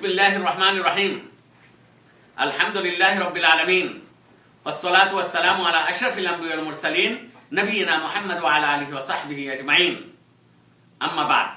بسم الله الرحمن الرحيم الحمد لله رب العالمين والصلاة والسلام على أشرف الأنبياء والمرسلين نبينا محمد وعلى آله وصحبه أجمعين أما بعد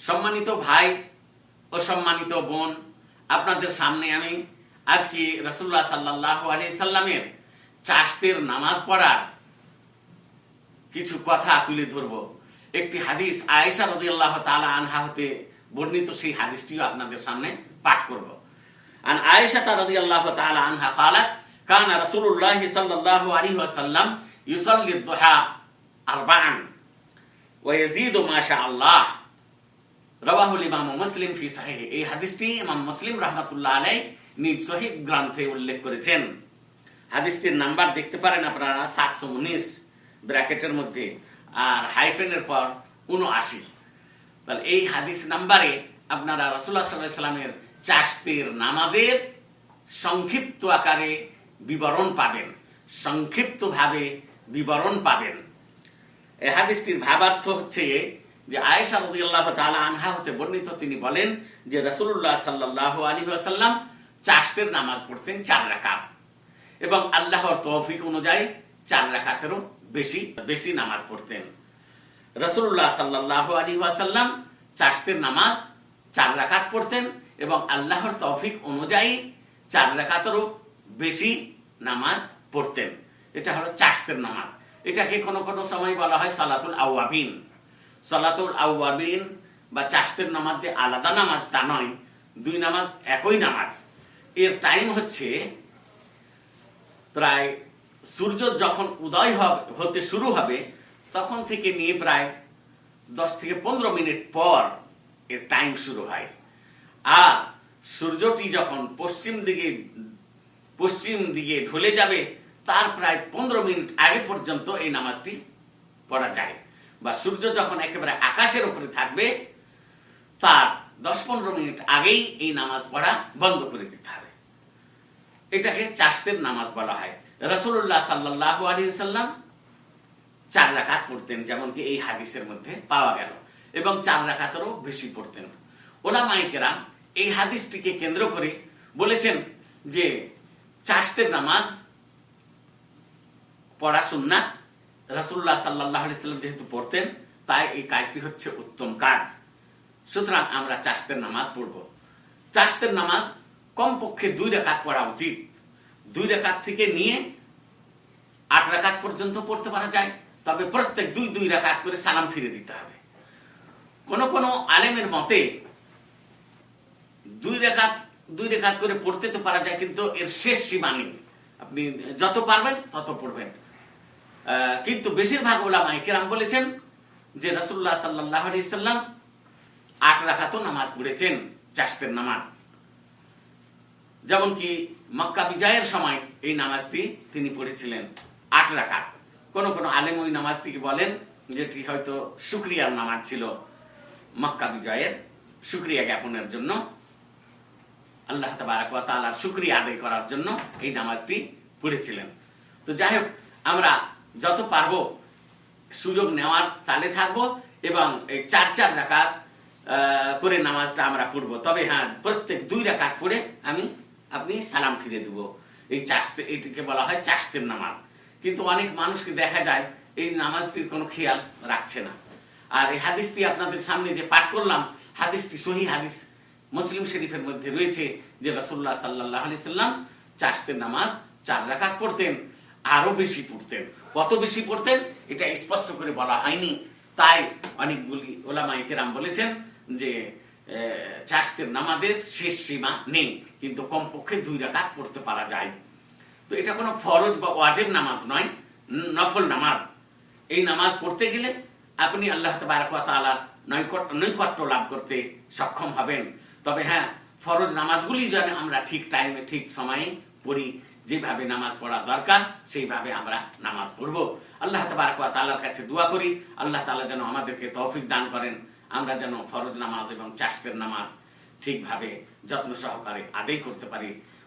সম্মানিত ভাই ও সম্মানিত বোন আপনাদের সামনে আমি আজকে রসুল্লাহ সাল্লাহ আলি সাল্লামের চাষতের নামাজ পড়ার কিছু কথা তুলে ধরব একটি হাদিস আয়েশা রাদিয়াল্লাহু তাআলা আনহা হতে বর্ণিত সেই হাদিসটিও আপনাদের সামনে পাঠ করব আন আয়েশা রাদিয়াল্লাহু তাআলা আনহা قالت كان رسول الله صلى الله عليه وسلم يصلي الضحى أربعا ويزيد ما شاء الله রবাহুল ইমাম মুসলিম ফি সাহিহ এই হাদিসটি ইমাম মুসলিম রাহমাতুল্লাহ আলাই নিজ সহিহ গ্রন্থে উল্লেখ করেছেন হাদিসটির নাম্বার দেখতে পারেন আপনারা সাতশো উনিশ ব্র্যাকেটের মধ্যে আর হাইফেনের পর উনআশি তাহলে এই হাদিস নাম্বারে আপনারা রসুল্লাহ সাল্লাহ সাল্লামের চাষতের নামাজের সংক্ষিপ্ত আকারে বিবরণ পাবেন। সংক্ষিপ্ত ভাবে বিবরণ পাবেন। এই হাদিসটির ভাবার্থ হচ্ছে যে আয়েশা রাদিয়াল্লাহু তাআলা আনহা হতে বর্ণিত তিনি বলেন যে রাসূলুল্লাহ সাল্লাল্লাহু আলাইহি ওয়াসাল্লাম চাষতের নামাজ পড়তেন চার রাকাত এবং আল্লাহর তৌফিক অনুযায়ী চার রাকাতেরও বেশি বেশি নামাজ পড়তেন। রাসূলুল্লাহ সাল্লাল্লাহু আলাইহি ওয়াসাল্লাম চাষতের নামাজ চার রাকাত পড়তেন এবং আল্লাহর তৌফিক অনুযায়ী চার রাকাতেরও বেশি নামাজ পড়তেন। এটা হলো চাষতের নামাজ। এটাকে কোনো কোনো সময় বলা হয় সালাতুল আওয়াবিন। সালাতুল আউয়াবিন বা চাষতের নামাজ যে আলাদা নামাজ তা নয়, দুই নামাজ একই নামাজ। এর টাইম হচ্ছে প্রায় সূর্য যখন উদয় হবে হতে শুরু হবে তখন থেকে নিয়ে প্রায় দশ থেকে পনেরো মিনিট পর এর টাইম শুরু হয়। আর সূর্যটি যখন পশ্চিম দিকে পশ্চিম দিকে ঢলে যাবে, তার প্রায় পনেরো মিনিট আগে পর্যন্ত এই নামাজটি পড়া যায়। বা সূর্য যখন একেবারে আকাশের উপরে থাকবে, তার দশ পনেরো মিনিট আগেই এই নামাজ পড়া বন্ধ করে দিতে হবে। এটাকে চাষদের নামাজ বলা হয়। রসুল্লাহ সাল্লাহ আলী সাল্লাম চার রাখাত পড়তেন যেমন কি এই হাদিসের মধ্যে পাওয়া গেল। এবং চার রাখাতেরও বেশি পড়তেন। ওলা মাইকেরা এই হাদিসটিকে কেন্দ্র করে বলেছেন যে চাষতের নামাজ পড়া সুন্নাত রাসুল্লাহ সাল্লাহ সাল্লাম যেহেতু পড়তেন, তাই এই কাজটি হচ্ছে উত্তম কাজ। সুতরাং আমরা চাষতের নামাজ পড়ব। চাষতের নামাজ কমপক্ষে দুই রেখাত পড়া উচিত। দুই রেখাত থেকে নিয়ে আট রেখাত পর্যন্ত পড়তে পারা যায়। তবে প্রত্যেক দুই দুই রেখাত করে সালাম ফিরে দিতে হবে। কোন কোন আলেমের মতে দুই রেখাত দুই রেখাত করে পড়তে তো পারা যায়, কিন্তু এর শেষ সীমা নেই। আপনি যত পারবেন, তত পড়বেন। কিন্তু বেশিরভাগ ওলামাই কেরাম বলেছেন যে রসুল্লাহ সাল্লাহ সাল্লাম আট রাখাতো নামাজ পড়েছেন চাষতের নামাজ। যেমন কি মক্কা বিজয়ের সময় এই নামাজটি তিনি পড়েছিলেন, আট রাখাত কোন কোন আলেম ওই নামাজটিকে বলেন যেটি হয়তো শুক্রিয়ার নামাজ ছিল মক্কা বিজয়ের শুক্রিয়া জ্ঞাপনের জন্য। আল্লাহ তালার শুক্রিয়া আদায় করার জন্য এই নামাজটি পড়েছিলেন। তো যাই হোক আমরা যত পারব সুযোগ নেওয়ার তালে থাকব এবং এই চার চার রাকাত করে নামাজটা আমরা পড়ব। তবে হ্যাঁ প্রত্যেক দুই রাকাত পড়ে আমি, আপনি সালাম ফিরে দেব। এই চাষতে এটিকে বলা হয় চাষতের নামাজ। কিন্তু অনেক মানুষকে দেখা যায় এই নামাজটির কোনো খেয়াল রাখছে না। আর এই হাদিসটি আপনাদের সামনে যে পাঠ করলাম, হাদিসটি সহি হাদিস। মুসলিম শরীফের মধ্যে রয়েছে যে রসুল্লাহ সাল্লাহ আলি সাল্লাম চাষতের নামাজ চার রাকাত পড়তেন, আরও বেশি পড়তেন। কত বেশি পড়তেন? এটা স্পষ্ট করে বলা হয়নি। তাই অনেকগুলি ওলামাই কেরাম বলেছেন যে চাষতের নামাজের শেষ সীমা নেই, কিন্তু কমপক্ষে দুই রাকাত পড়তে পারা যায়। তো এটা কোনো ফরজ বা ওয়াজেব নামাজ নয় নফল নামাজ। এই নামাজ পড়তে গেলে আপনি আল্লাহ তালার নৈকট্য লাভ করতে সক্ষম হবেন। তবে হ্যাঁ ফরজ নামাজগুলি যেন আমরা ঠিক টাইমে ঠিক সময়ে পড়ি, যেভাবে নামাজ পড়া দরকার, সেইভাবে আমরা নামাজ পড়ব। আল্লাহ তালার কাছে দোয়া করি, আল্লাহ তালা যেন আমাদেরকে তৌফিক দান করেন। আমরা যেন ফরজ নামাজ এবং চাষের নামাজ ঠিকভাবে যত্ন সহকারে আদায় করতে পারি।